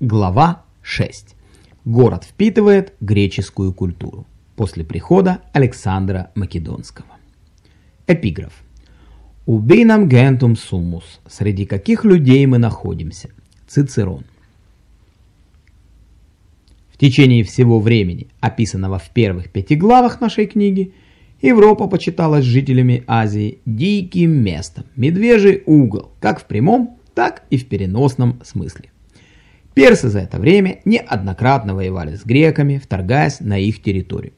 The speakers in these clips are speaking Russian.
Глава 6. Город впитывает греческую культуру. После прихода Александра Македонского. Эпиграф. «Убей нам гентум суммус, среди каких людей мы находимся». Цицерон. В течение всего времени, описанного в первых пяти главах нашей книги, Европа почиталась жителями Азии диким местом, медвежий угол, как в прямом, так и в переносном смысле. Персы за это время неоднократно воевали с греками, вторгаясь на их территорию.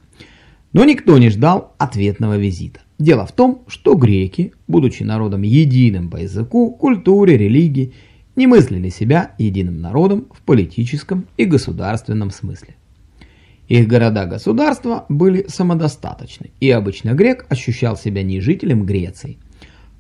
Но никто не ждал ответного визита. Дело в том, что греки, будучи народом единым по языку, культуре, религии, не мыслили себя единым народом в политическом и государственном смысле. Их города-государства были самодостаточны, и обычно грек ощущал себя не жителем Греции,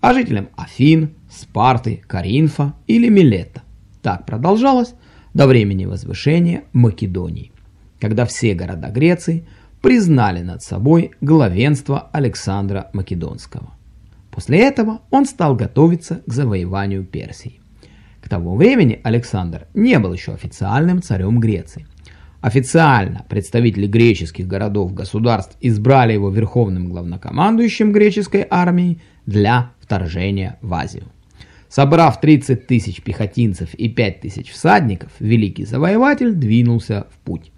а жителем Афин, Спарты, Каринфа или Милета. Так продолжалось до времени возвышения Македонии, когда все города Греции признали над собой главенство Александра Македонского. После этого он стал готовиться к завоеванию Персии. К тому времени Александр не был еще официальным царем Греции. Официально представители греческих городов-государств избрали его верховным главнокомандующим греческой армии для вторжения в Азию. Собрав 30 тысяч пехотинцев и 5 тысяч всадников, великий завоеватель двинулся в путь.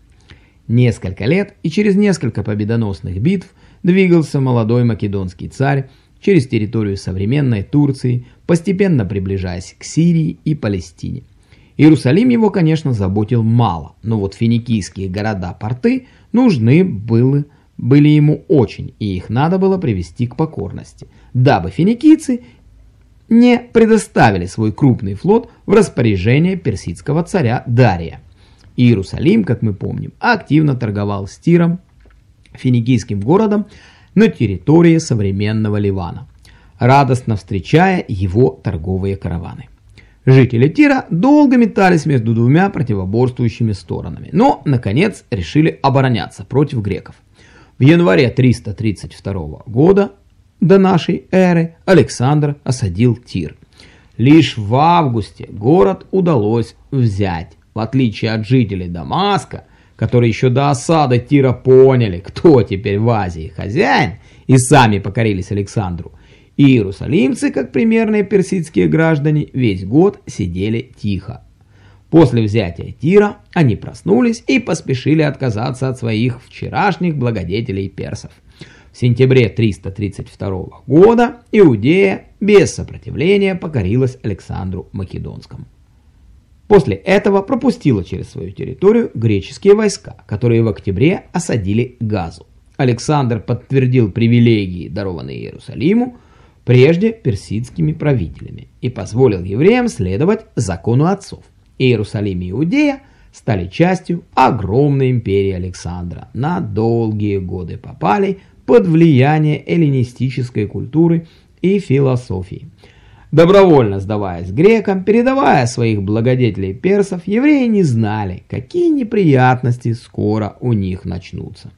Несколько лет и через несколько победоносных битв двигался молодой македонский царь через территорию современной Турции, постепенно приближаясь к Сирии и Палестине. Иерусалим его, конечно, заботил мало, но вот финикийские города-порты нужны были, были ему очень, и их надо было привести к покорности, дабы финикийцы не предоставили свой крупный флот в распоряжение персидского царя Дария. Иерусалим, как мы помним, активно торговал с Тиром, финикийским городом, на территории современного Ливана, радостно встречая его торговые караваны. Жители Тира долго метались между двумя противоборствующими сторонами, но, наконец, решили обороняться против греков. В январе 332 года до нашей эры Александр осадил Тир. Лишь в августе город удалось взять. В отличие от жителей Дамаска, которые еще до осады Тира поняли, кто теперь в Азии хозяин, и сами покорились Александру, иерусалимцы, как примерные персидские граждане, весь год сидели тихо. После взятия Тира они проснулись и поспешили отказаться от своих вчерашних благодетелей персов. В сентябре 332 года Иудея без сопротивления покорилась Александру Македонскому. После этого пропустила через свою территорию греческие войска, которые в октябре осадили Газу. Александр подтвердил привилегии, дарованные Иерусалиму, прежде персидскими правителями, и позволил евреям следовать закону отцов. Иерусалим и Иудея стали частью огромной империи Александра. На долгие годы попали под влияние эллинистической культуры и философии. Добровольно сдаваясь грекам, передавая своих благодетелей персов, евреи не знали, какие неприятности скоро у них начнутся.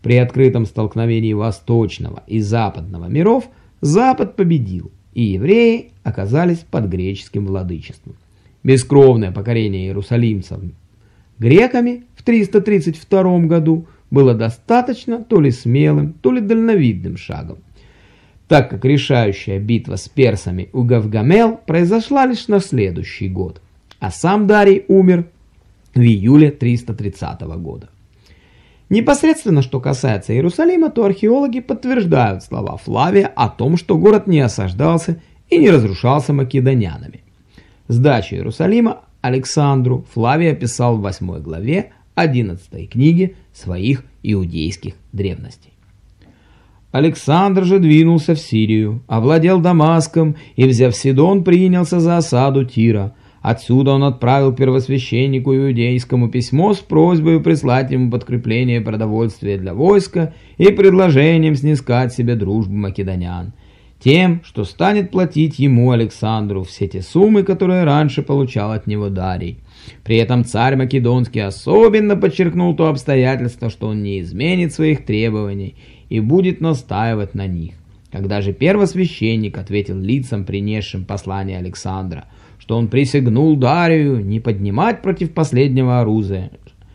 При открытом столкновении восточного и западного миров Запад победил, и евреи оказались под греческим владычеством. Бескровное покорение иерусалимцев греками в 332 году – было достаточно то ли смелым, то ли дальновидным шагом, так как решающая битва с персами у Гавгамел произошла лишь на следующий год, а сам Дарий умер в июле 330 года. Непосредственно, что касается Иерусалима, то археологи подтверждают слова Флавия о том, что город не осаждался и не разрушался македонянами. Сдачу Иерусалима Александру Флавий описал в 8 главе 11 книги своих иудейских древностей. Александр же двинулся в Сирию, овладел Дамаском и, взяв Сидон, принялся за осаду Тира. Отсюда он отправил первосвященнику иудейскому письмо с просьбой прислать ему подкрепление продовольствия для войска и предложением снискать себе дружбу македонян. Тем, что станет платить ему, Александру, все те суммы, которые раньше получал от него Дарий. При этом царь Македонский особенно подчеркнул то обстоятельство, что он не изменит своих требований и будет настаивать на них. Когда же первосвященник ответил лицам, принесшим послание Александра, что он присягнул Дарию не поднимать против последнего оружия,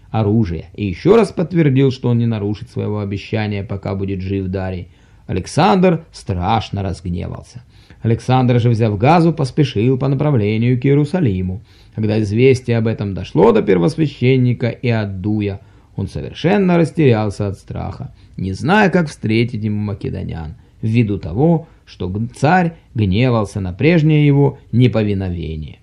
оружия и еще раз подтвердил, что он не нарушит своего обещания, пока будет жив Дарий. Александр страшно разгневался. Александр же, взяв газу, поспешил по направлению к Иерусалиму. Когда известие об этом дошло до первосвященника и от Дуя, он совершенно растерялся от страха, не зная, как встретить ему македонян, ввиду того, что царь гневался на прежнее его неповиновение.